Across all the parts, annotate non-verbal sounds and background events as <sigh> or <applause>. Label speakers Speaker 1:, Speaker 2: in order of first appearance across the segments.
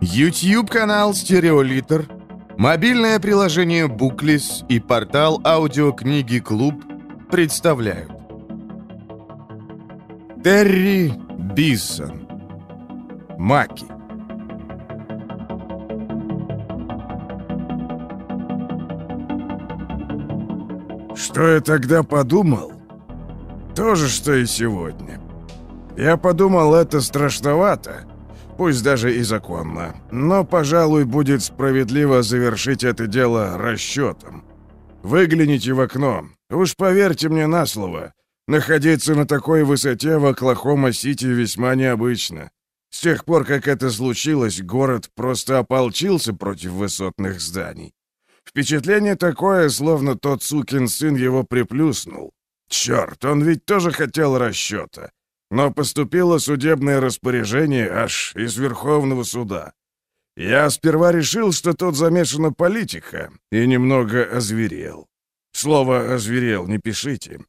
Speaker 1: YouTube-канал «Стереолитр», мобильное приложение «Буклис» и портал аудиокниги «Клуб» представляют. Терри Биссон. Маки.
Speaker 2: Что я тогда подумал? То же, что и сегодня. Я подумал, это страшновато, пусть даже и законно, но, пожалуй, будет справедливо завершить это дело расчетом. Выгляните в окно. Уж поверьте мне на слово, находиться на такой высоте в Оклахома-Сити весьма необычно. С тех пор, как это случилось, город просто ополчился против высотных зданий. Впечатление такое, словно тот сукин сын его приплюснул. Черт, он ведь тоже хотел расчета. Но поступило судебное распоряжение аж из Верховного суда. Я сперва решил, что тут замешана политика, и немного озверел. Слово «озверел» не пишите.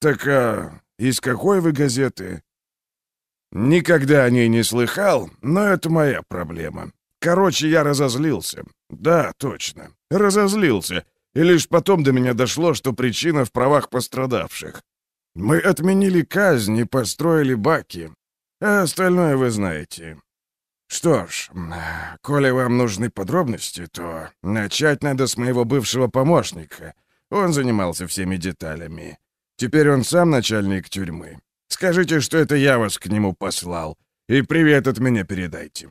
Speaker 2: Так а из какой вы газеты? Никогда о ней не слыхал, но это моя проблема. Короче, я разозлился. Да, точно. Разозлился. И лишь потом до меня дошло, что причина в правах пострадавших. Мы отменили казнь и построили баки. А остальное вы знаете. Что ж, коли вам нужны подробности, то начать надо с моего бывшего помощника. Он занимался всеми деталями. Теперь он сам начальник тюрьмы. Скажите, что это я вас к нему послал. И привет от меня передайте.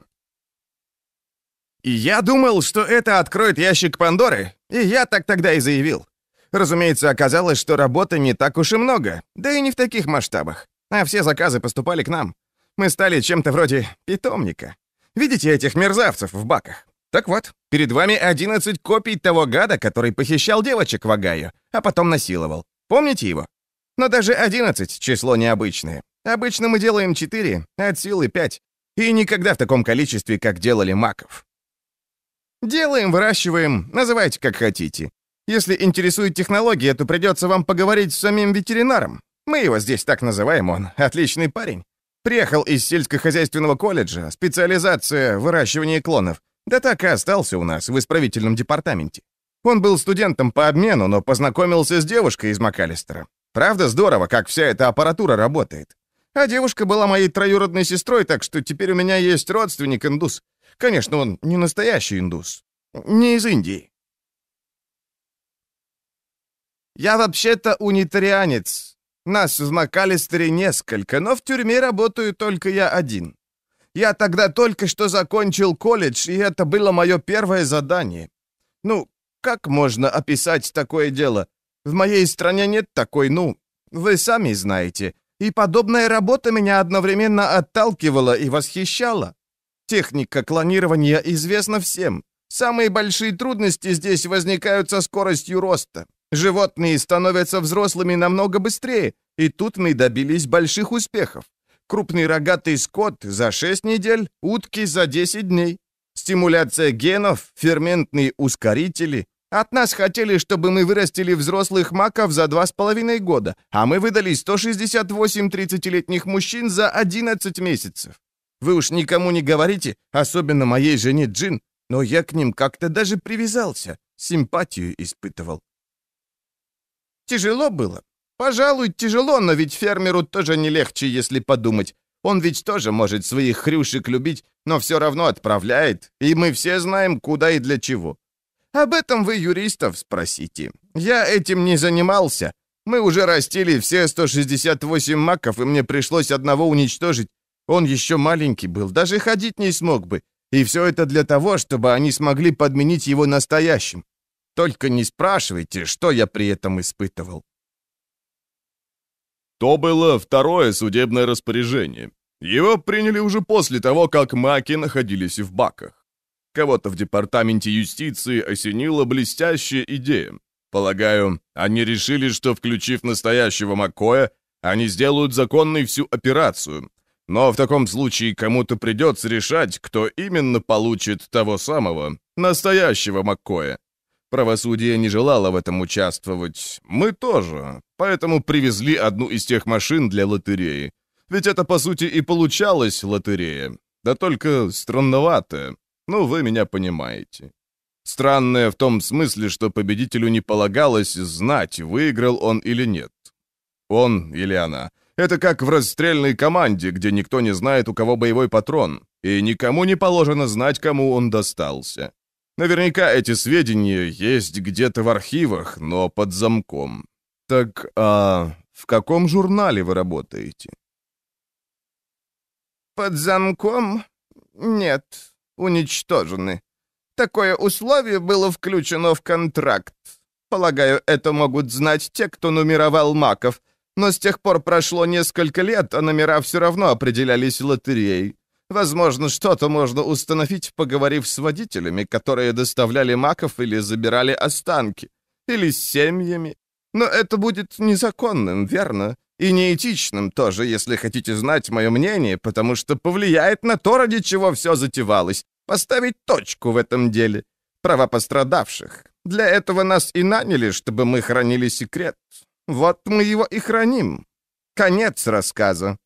Speaker 3: И я думал, что это откроет ящик Пандоры, и я так тогда и заявил. Разумеется, оказалось, что работы не так уж и много, да и не в таких масштабах. А все заказы поступали к нам. Мы стали чем-то вроде питомника. Видите этих мерзавцев в баках? Так вот, перед вами 11 копий того гада, который похищал девочек в Огайо, а потом насиловал. Помните его? Но даже 11 — число необычное. Обычно мы делаем 4, от силы 5. И никогда в таком количестве, как делали маков. Делаем, выращиваем, называйте как хотите. Если интересует технология, то придется вам поговорить с самим ветеринаром. Мы его здесь так называем, он отличный парень. Приехал из сельскохозяйственного колледжа, специализация выращивание клонов. Да так и остался у нас в исправительном департаменте. Он был студентом по обмену, но познакомился с девушкой из МакАлистера. Правда здорово, как вся эта аппаратура работает. А девушка была моей троюродной сестрой, так что теперь у меня есть родственник индус. Конечно, он не настоящий индус. Не из Индии. Я вообще-то унитарианец. Нас в Макалистере несколько, но в тюрьме работаю только я один. Я тогда только что закончил колледж, и это было мое первое задание. Ну, как можно описать такое дело? В моей стране нет такой, ну, вы сами знаете. И подобная работа меня одновременно отталкивала и восхищала. Техника клонирования известна всем. Самые большие трудности здесь возникают со скоростью роста. Животные становятся взрослыми намного быстрее, и тут мы добились больших успехов. Крупный рогатый скот за 6 недель, утки за 10 дней. Стимуляция генов, ферментные ускорители. От нас хотели, чтобы мы вырастили взрослых маков за 2,5 года, а мы выдали 168 30-летних мужчин за 11 месяцев. Вы уж никому не говорите, особенно моей жене Джин, но я к ним как-то даже привязался, симпатию испытывал. Тяжело было. Пожалуй, тяжело, но ведь фермеру тоже не легче, если подумать. Он ведь тоже может своих хрюшек любить, но все равно отправляет, и мы все знаем, куда и для чего. Об этом вы юристов спросите. Я этим не занимался. Мы уже растили все 168 маков, и мне пришлось одного уничтожить, он еще маленький был, даже ходить не смог бы. И все это для того, чтобы они смогли подменить его настоящим. Только не спрашивайте, что я при этом испытывал.
Speaker 4: То было второе судебное распоряжение. Его приняли уже после того, как маки находились в баках. Кого-то в департаменте юстиции осенила блестящая идея. Полагаю, они решили, что, включив настоящего Маккоя, они сделают законной всю операцию, но в таком случае кому-то придется решать, кто именно получит того самого, настоящего Маккоя. Правосудие не желало в этом участвовать. Мы тоже. Поэтому привезли одну из тех машин для лотереи. Ведь это, по сути, и получалась лотерея. Да только странноватая. Ну, вы меня понимаете. Странное в том смысле, что победителю не полагалось знать, выиграл он или нет. Он или она. Это как в расстрельной команде, где никто не знает, у кого боевой патрон, и никому не положено знать, кому он достался. Наверняка эти сведения есть где-то в архивах, но под замком. Так, а в каком журнале вы работаете?
Speaker 3: Под замком? Нет, уничтожены. Такое условие было включено в контракт. Полагаю, это могут знать те, кто нумеровал маков, но с тех пор прошло несколько лет, а номера все равно определялись лотереей. Возможно, что-то можно установить, поговорив с водителями, которые доставляли маков или забирали останки, или с семьями. Но это будет незаконным, верно? И неэтичным тоже, если хотите знать мое мнение, потому что повлияет на то, ради чего все затевалось. Поставить точку в этом деле. Права пострадавших. Для этого нас и наняли, чтобы мы хранили секрет. Вот мы его и храним. Конец рассказа.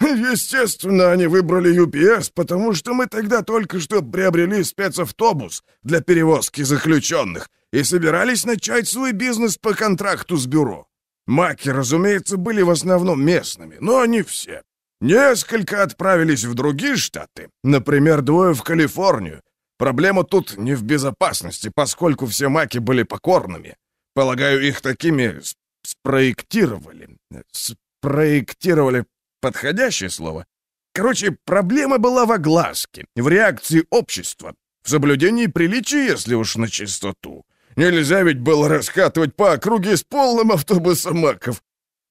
Speaker 2: Естественно, они выбрали UPS, потому что мы тогда только что приобрели спецавтобус для перевозки заключенных и собирались начать свой бизнес по контракту с бюро. Маки, разумеется, были в основном местными, но не все. Несколько отправились в другие штаты, например, двое в Калифорнию. Проблема тут не в безопасности, поскольку все маки были покорными. Полагаю, их такими спроектировали. Спроектировали подходящее слово. Короче, проблема была в огласке, в реакции общества, в соблюдении приличия, если уж на чистоту. Нельзя ведь было раскатывать по округе с полным автобусом маков.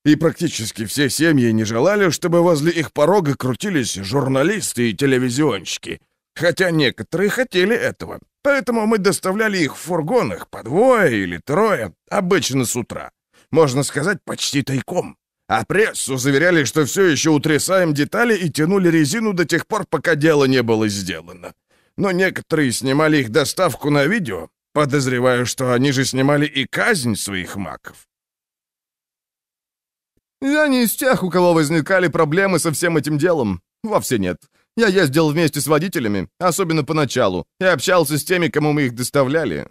Speaker 2: И практически все семьи не желали, чтобы возле их порога крутились журналисты и телевизионщики. Хотя некоторые хотели этого. Поэтому мы доставляли их в фургонах по двое или трое, обычно с утра. Можно сказать, почти тайком. А прессу заверяли, что все еще утрясаем детали и тянули резину до тех пор, пока дело не было сделано. Но некоторые снимали их доставку на видео, подозревая, что они же снимали и казнь своих маков.
Speaker 4: Я не из тех, у кого возникали проблемы со всем этим делом. Вовсе нет. Я ездил вместе с водителями, особенно поначалу, и общался с теми, кому мы их доставляли.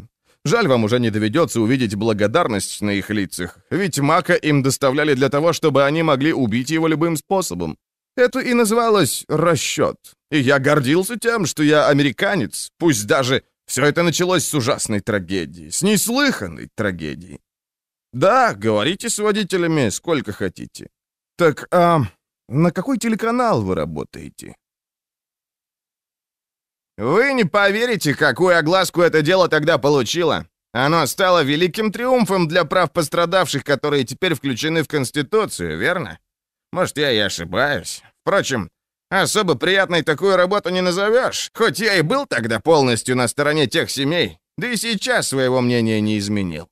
Speaker 4: Жаль, вам уже не доведется увидеть благодарность на их лицах, ведь Мака им доставляли для того, чтобы они могли убить его любым способом. Это и называлось расчет. И я гордился тем, что я американец, пусть даже все это началось с ужасной трагедии, с неслыханной трагедии. Да, говорите с водителями сколько хотите. Так, а на какой телеканал вы работаете?
Speaker 3: Вы не поверите, какую огласку это дело тогда получило. Оно стало великим триумфом для прав пострадавших, которые теперь включены в Конституцию, верно? Может, я и ошибаюсь. Впрочем, особо приятной такую работу не назовешь, хоть я и был тогда полностью на стороне тех семей, да и сейчас своего мнения не изменил.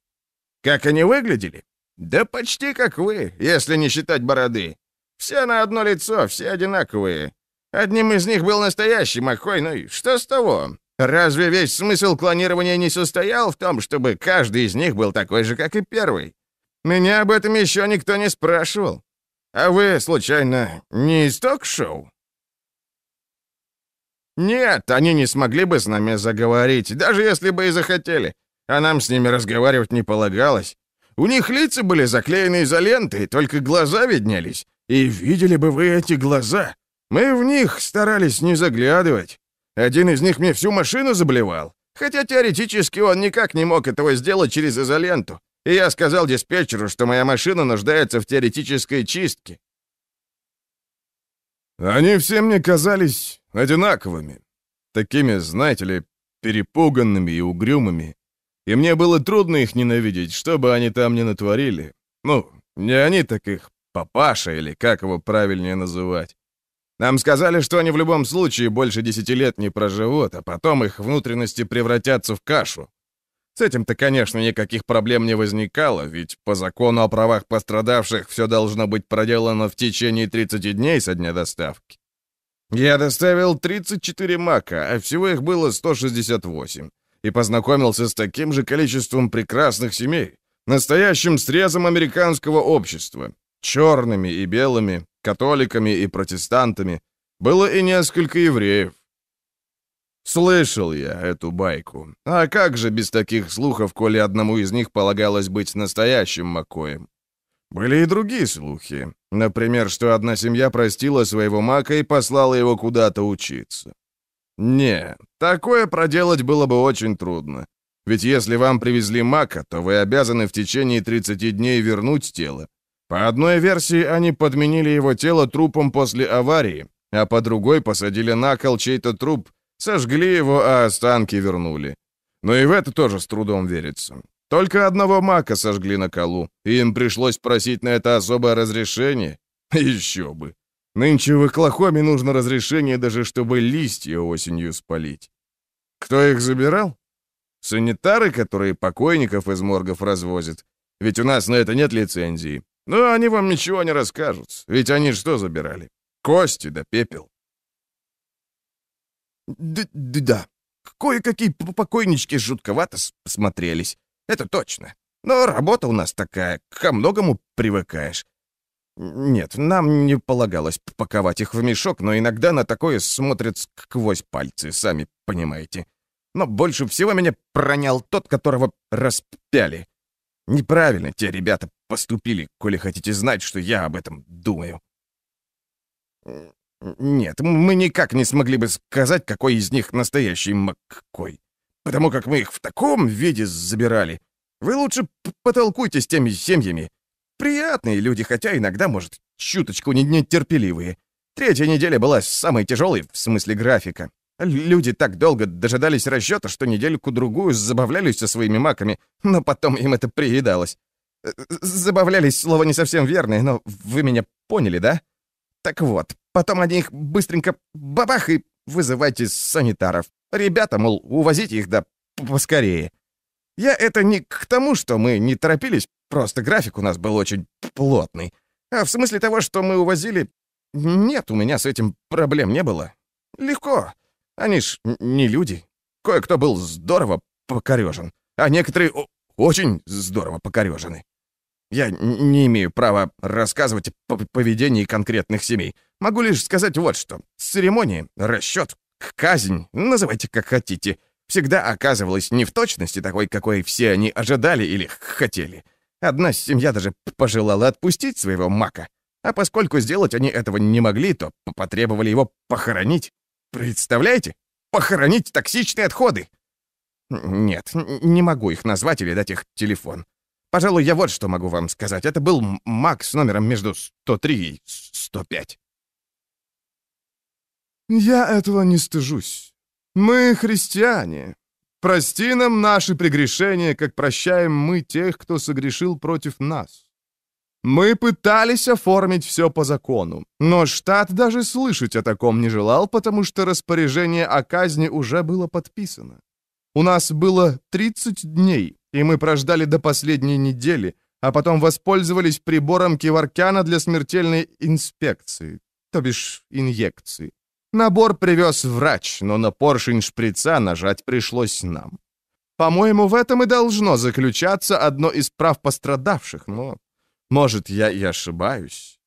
Speaker 3: Как они выглядели? Да почти как вы, если не считать бороды. Все на одно лицо, все одинаковые. Одним из них был настоящий Макхой, ну и что с того? Разве весь смысл клонирования не состоял в том, чтобы каждый из них был такой же, как и первый? Меня об этом еще никто не спрашивал. А вы, случайно, не из ток-шоу? Нет, они не смогли бы с нами заговорить, даже если бы и захотели а нам с ними разговаривать не полагалось. У них лица были заклеены изолентой, только глаза виднелись. И видели бы вы эти глаза. Мы в них старались не заглядывать. Один из них мне всю машину заблевал. Хотя теоретически он никак не мог этого сделать через изоленту. И я сказал диспетчеру, что моя машина нуждается в теоретической чистке.
Speaker 4: Они все мне казались одинаковыми. Такими, знаете ли, перепуганными и угрюмыми и мне было трудно их ненавидеть, что бы они там ни натворили. Ну, не они, так их папаша, или как его правильнее называть. Нам сказали, что они в любом случае больше десяти лет не проживут, а потом их внутренности превратятся в кашу. С этим-то, конечно, никаких проблем не возникало, ведь по закону о правах пострадавших все должно быть проделано в течение 30 дней со дня доставки. Я доставил 34 мака, а всего их было 168 и познакомился с таким же количеством прекрасных семей, настоящим срезом американского общества, черными и белыми, католиками и протестантами. Было и несколько евреев.
Speaker 3: Слышал я эту байку. А как же без таких слухов, коли одному из них полагалось быть настоящим Макоем? Были и другие слухи. Например, что одна семья простила своего Мака и послала его куда-то учиться. Не, такое проделать было бы очень трудно. Ведь если вам привезли Мака, то вы обязаны в течение 30 дней вернуть тело. По одной версии, они подменили его тело трупом после аварии, а по другой посадили на кол чей-то труп, сожгли его, а останки вернули. Но и в это тоже с трудом верится. Только одного мака сожгли на колу, и им пришлось просить на это особое разрешение. <laughs> Еще бы. Нынче в Оклахоме нужно разрешение даже, чтобы листья осенью спалить. Кто их забирал? Санитары, которые покойников из моргов развозят. Ведь у нас на это нет лицензии. Но они вам ничего не расскажут. Ведь они что забирали? Кости да пепел. Да-да. Кое-какие покойнички жутковато смотрелись. Это точно. Но работа у нас такая, ко многому привыкаешь. Нет, нам не полагалось паковать их в мешок, но иногда на такое смотрят сквозь пальцы, сами понимаете. Но больше всего меня пронял тот, которого распяли. Неправильно те ребята поступили, коли хотите знать, что я об этом думаю. Нет, мы никак не смогли бы сказать, какой из них настоящий Маккой. Потому как мы их в таком виде забирали. Вы лучше потолкуйте с теми семьями. Приятные люди, хотя иногда, может, чуточку нетерпеливые. Третья неделя была самой тяжелой в смысле графика. Люди так долго дожидались расчета, что недельку-другую забавлялись со своими маками, но потом им это приедалось. Э, забавлялись, слово не совсем верное, но вы меня поняли, да? Так вот, потом они их быстренько бабах и вызывайте санитаров. Ребята, мол, увозите их, да поскорее. Я это не к тому, что мы не торопились, просто график у нас был очень плотный. А в смысле того, что мы увозили... Нет, у меня с этим проблем не было. Легко. Они ж не люди. Кое-кто был здорово покорежен, а некоторые очень здорово покорежены. Я не имею права рассказывать о поведении конкретных семей. Могу лишь сказать вот что. Церемония, расчет, казнь, называйте как хотите, всегда оказывалась не в точности такой, какой все они ожидали или хотели. Одна семья даже пожелала отпустить своего мака. А поскольку сделать они этого не могли, то потребовали его похоронить. Представляете? Похоронить токсичные отходы. Нет, не могу их назвать или дать их телефон. Пожалуй, я вот что могу вам сказать. Это был Мак с номером между 103 и 105.
Speaker 1: Я этого не стыжусь. Мы христиане. Прости нам наши прегрешения, как прощаем мы тех, кто согрешил против нас. Мы пытались оформить все по закону, но штат даже слышать о таком не желал, потому что распоряжение о казни уже было подписано. У нас было 30 дней, и мы прождали до последней недели, а потом воспользовались прибором Киваркяна для смертельной инспекции, то бишь инъекции. Набор привез врач, но на поршень шприца нажать пришлось нам. По-моему, в этом и должно заключаться одно из прав пострадавших, но может, я и ошибаюсь.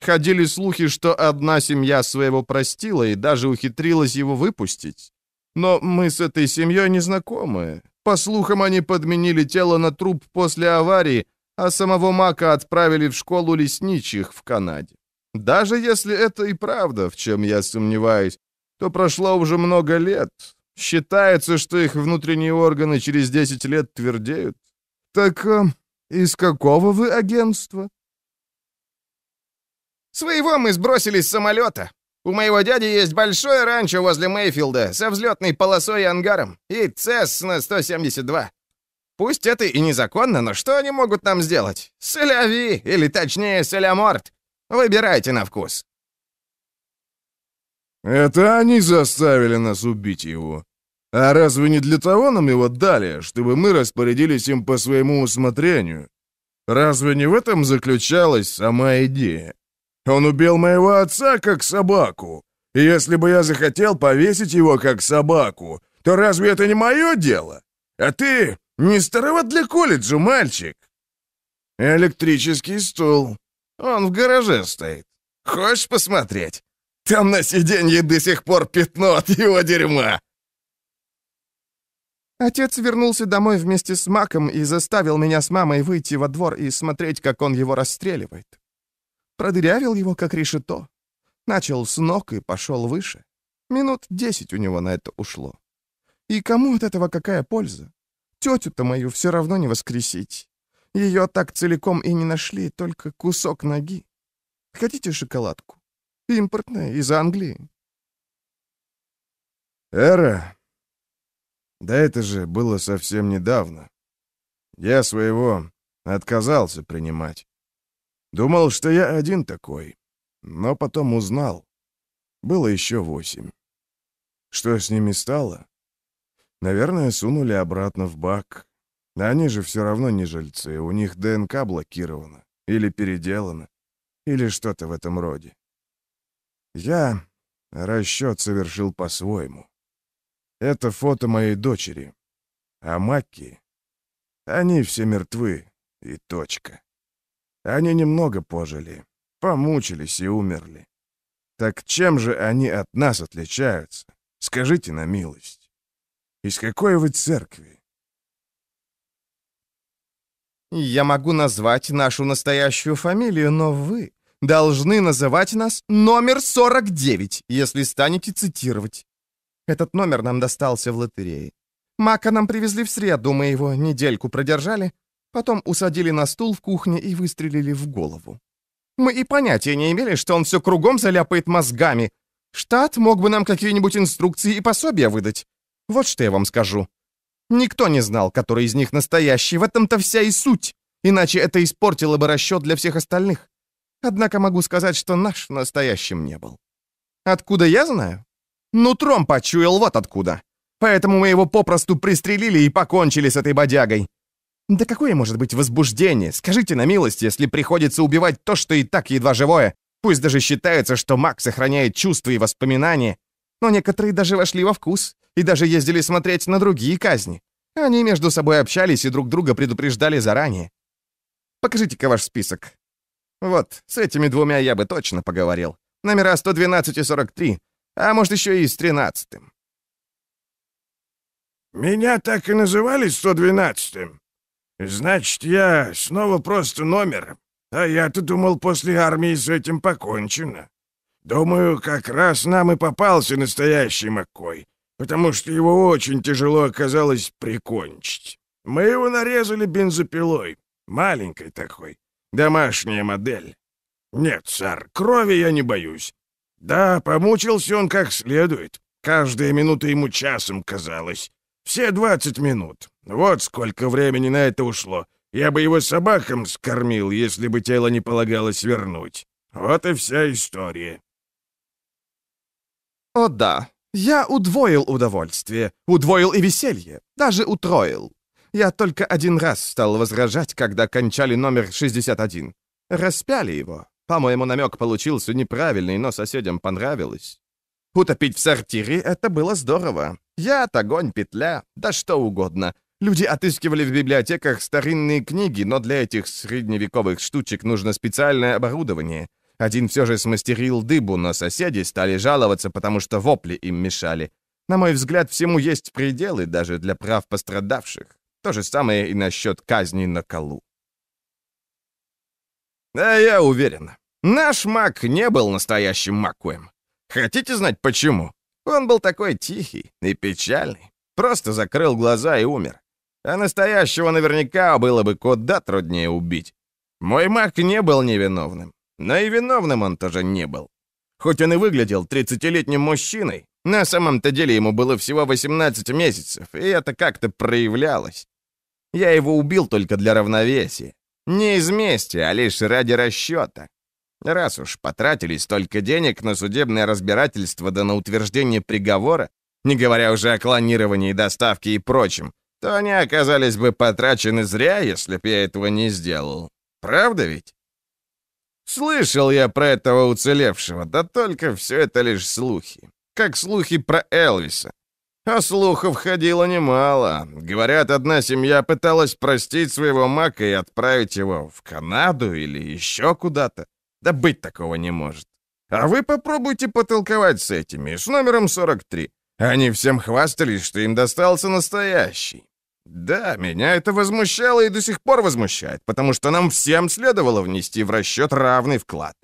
Speaker 1: Ходили слухи, что одна семья своего простила и даже ухитрилась его выпустить. Но мы с этой семьей не знакомы. По слухам, они подменили тело на труп после аварии, а самого Мака отправили в школу лесничьих в Канаде. Даже если это и правда, в чем я сомневаюсь, то прошло уже много лет. Считается, что их внутренние органы через 10 лет твердеют. Так э, «Из какого вы агентства?»
Speaker 3: «Своего мы сбросили с самолета. У моего дяди есть большое ранчо возле Мейфилда со взлетной полосой и ангаром, и ЦЕС на 172. Пусть это и незаконно, но что они могут нам сделать? Соляви, или точнее соляморт. Выбирайте на вкус».
Speaker 2: «Это они заставили нас убить его», а разве не для того нам его дали, чтобы мы распорядились им по своему усмотрению? Разве не в этом заключалась сама идея? Он убил моего отца как собаку. И если бы я захотел повесить его как собаку, то разве это не мое дело? А ты не староват для колледжа, мальчик. Электрический стул. Он в гараже стоит. Хочешь посмотреть? Там на сиденье до сих пор пятно от его дерьма.
Speaker 3: Отец вернулся домой вместе с Маком и заставил меня с мамой выйти во двор и смотреть, как он его расстреливает. Продырявил его, как решето. Начал с ног и пошел выше. Минут десять у него на это ушло. И кому от этого какая польза? Тетю-то мою все равно не воскресить. Ее так целиком и не нашли, только кусок ноги. Хотите шоколадку? Импортная, из Англии.
Speaker 2: Эра? Да это же было совсем недавно. Я своего отказался принимать. Думал, что я один такой, но потом узнал. Было еще восемь. Что с ними стало? Наверное, сунули обратно в бак. Они же все равно не жильцы, у них ДНК блокирована. Или переделана. Или что-то в этом роде. Я расчет совершил по-своему. Это фото моей дочери. А Макки... Они все мертвы, и точка. Они немного пожили, помучились и умерли. Так чем же они от нас отличаются? Скажите на милость. Из какой вы церкви?
Speaker 3: Я могу назвать нашу настоящую фамилию, но вы должны называть нас номер 49, если станете цитировать. Этот номер нам достался в лотерее. Мака нам привезли в среду, мы его недельку продержали, потом усадили на стул в кухне и выстрелили в голову. Мы и понятия не имели, что он все кругом заляпает мозгами. Штат мог бы нам какие-нибудь инструкции и пособия выдать. Вот что я вам скажу. Никто не знал, который из них настоящий, в этом-то вся и суть. Иначе это испортило бы расчет для всех остальных. Однако могу сказать, что наш настоящим не был. Откуда я знаю? Нутром почуял вот откуда. Поэтому мы его попросту пристрелили и покончили с этой бодягой. Да какое может быть возбуждение? Скажите на милость, если приходится убивать то, что и так едва живое. Пусть даже считается, что маг сохраняет чувства и воспоминания. Но некоторые даже вошли во вкус и даже ездили смотреть на другие казни. Они между собой общались и друг друга предупреждали заранее. Покажите-ка ваш список. Вот, с этими двумя я бы точно поговорил. Номера 112 и 43. А может, еще и с тринадцатым.
Speaker 2: «Меня так и называли 112-м. Значит, я снова просто номер. А я-то думал, после армии с этим покончено. Думаю, как раз нам и попался настоящий Маккой, потому что его очень тяжело оказалось прикончить. Мы его нарезали бензопилой, маленькой такой, домашняя модель. Нет, сэр, крови я не боюсь. Да, помучился он как следует. Каждая минута ему часом казалась. Все двадцать минут. Вот сколько времени на это ушло. Я бы его собакам скормил, если бы тело не полагалось вернуть. Вот и вся история.
Speaker 3: О да, я удвоил удовольствие, удвоил и веселье, даже утроил. Я только один раз стал возражать, когда кончали номер 61. Распяли его, по-моему, намек получился неправильный, но соседям понравилось. Утопить в сортире — это было здорово. Яд, огонь, петля, да что угодно. Люди отыскивали в библиотеках старинные книги, но для этих средневековых штучек нужно специальное оборудование. Один все же смастерил дыбу, но соседи стали жаловаться, потому что вопли им мешали. На мой взгляд, всему есть пределы даже для прав пострадавших. То же самое и насчет казни на колу. Да, я уверен. Наш маг не был настоящим Макуем. Хотите знать почему? Он был такой тихий и печальный. Просто закрыл глаза и умер. А настоящего наверняка было бы куда труднее убить. Мой маг не был невиновным. Но и виновным он тоже не был. Хоть он и выглядел 30-летним мужчиной, на самом-то деле ему было всего 18 месяцев, и это как-то проявлялось. Я его убил только для равновесия. Не из мести, а лишь ради расчета. Раз уж потратили столько денег на судебное разбирательство да на утверждение приговора, не говоря уже о клонировании, доставке и прочем, то они оказались бы потрачены зря, если б я этого не сделал. Правда ведь? Слышал я про этого уцелевшего, да только все это лишь слухи. Как слухи про Элвиса. А слухов ходило немало. Говорят, одна семья пыталась простить своего мака и отправить его в Канаду или еще куда-то. Да быть такого не может. А вы попробуйте потолковать с этими, с номером 43. Они всем хвастались, что им достался настоящий. Да, меня это возмущало и до сих пор возмущает, потому что нам всем следовало внести в расчет равный вклад.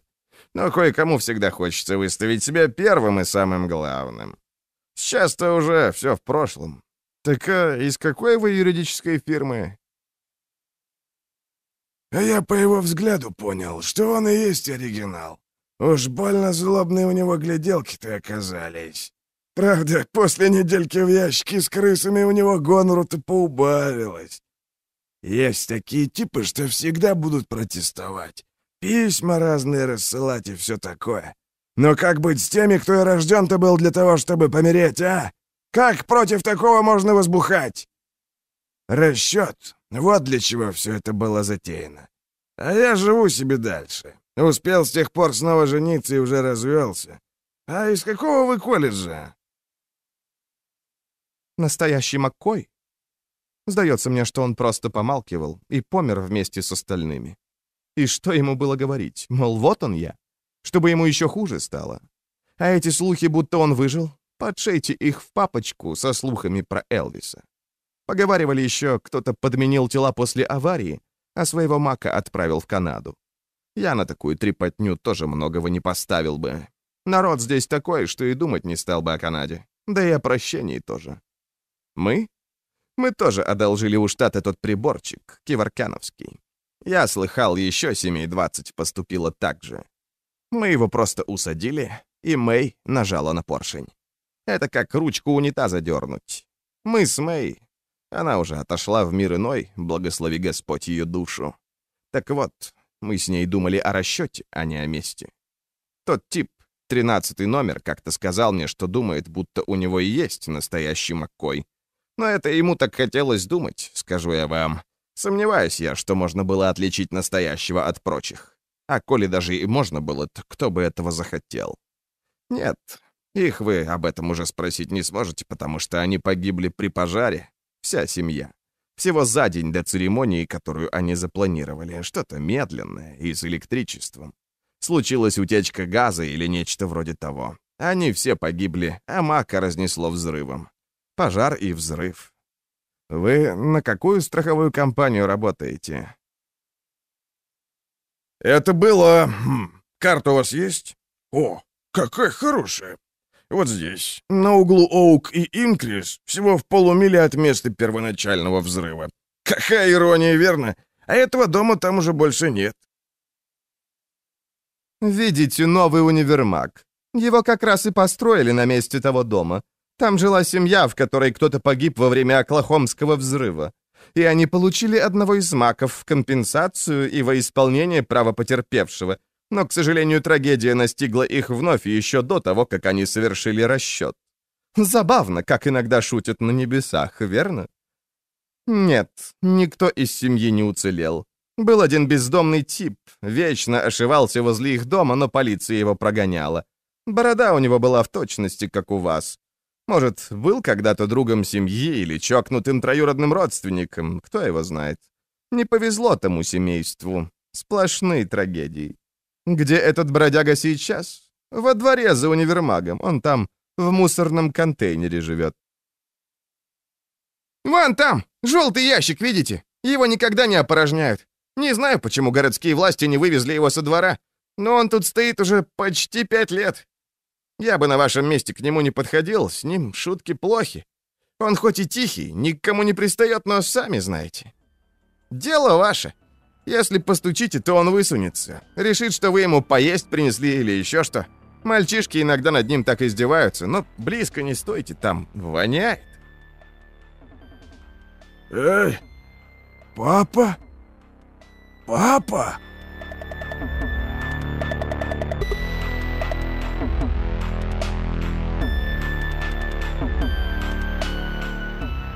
Speaker 3: Но кое-кому всегда хочется выставить себя первым и самым главным. Сейчас-то уже все в прошлом. Так а из какой вы юридической фирмы?
Speaker 2: А я по его взгляду понял, что он и есть оригинал. Уж больно злобные у него гляделки-то оказались. Правда, после недельки в ящике с крысами у него гонору-то поубавилось. Есть такие типы, что всегда будут протестовать. Письма разные рассылать и все такое. Но как быть с теми, кто и рожден-то был для того, чтобы помереть, а? Как против такого можно возбухать? Расчет. Вот для чего все это было затеяно. А я живу себе дальше. Успел с тех пор снова жениться и уже развелся. А из какого вы колледжа?
Speaker 1: Настоящий Маккой? Сдается мне, что он просто помалкивал и помер вместе с остальными. И что ему было говорить? Мол, вот он я. Чтобы ему еще хуже стало. А эти слухи, будто он выжил, подшейте их в папочку со слухами про Элвиса. Поговаривали еще, кто-то подменил тела после аварии, а своего Мака отправил в Канаду. Я на такую трепотню тоже многого не поставил бы. Народ здесь такой, что и думать не стал бы о Канаде. Да и о прощении тоже. Мы? Мы тоже одолжили у штата тот приборчик, киворкяновский. Я слыхал, еще семей 20 поступило так же. Мы его просто усадили, и Мэй нажала на поршень. Это как ручку унитаза дернуть. Мы с Мэй. Она уже отошла в мир иной, благослови Господь ее душу. Так вот, мы с ней думали о расчете, а не о мести. Тот тип, тринадцатый номер, как-то сказал мне, что думает, будто у него и есть настоящий Маккой, но это ему так хотелось думать, скажу я вам. Сомневаюсь я, что можно было отличить настоящего от прочих. А коли даже и можно было, то кто бы этого захотел? Нет, их вы об этом уже спросить не сможете, потому что они погибли при пожаре. Вся семья. Всего за день до церемонии, которую они запланировали. Что-то медленное и с электричеством. Случилась утечка газа или нечто вроде того. Они все погибли, а Мака разнесло взрывом пожар и взрыв. Вы на какую страховую компанию работаете?
Speaker 2: Это было... Хм, карта у вас есть? О, какая хорошая. Вот здесь, на углу Оук и Инкрис, всего в полумиле от места первоначального взрыва. Какая ирония, верно? А этого дома там уже больше нет.
Speaker 1: Видите, новый универмаг. Его как раз и построили на месте того дома. Там жила семья, в которой кто-то погиб во время Оклахомского взрыва. И они получили одного из маков в компенсацию и во исполнение права потерпевшего. Но, к сожалению, трагедия настигла их вновь еще до того, как они совершили расчет. Забавно, как иногда шутят на небесах, верно? Нет, никто из семьи не уцелел. Был один бездомный тип, вечно ошивался возле их дома, но полиция его прогоняла. Борода у него была в точности, как у вас. Может, был когда-то другом семьи или чокнутым троюродным родственником, кто его знает. Не повезло тому семейству. Сплошные трагедии. Где этот бродяга сейчас? Во дворе за универмагом. Он там в мусорном контейнере живет. «Вон там! Желтый ящик, видите? Его никогда не опорожняют. Не знаю, почему городские власти не вывезли его со двора, но он тут стоит уже почти пять лет. Я бы на вашем месте к нему не подходил, с ним шутки плохи. Он хоть и тихий, ни к кому не пристает, но сами знаете. Дело ваше. Если постучите, то он высунется. Решит, что вы ему поесть принесли или еще что. Мальчишки иногда над ним так издеваются, но близко не стойте, там воняет.
Speaker 2: Эй, папа? Папа?